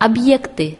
объекты.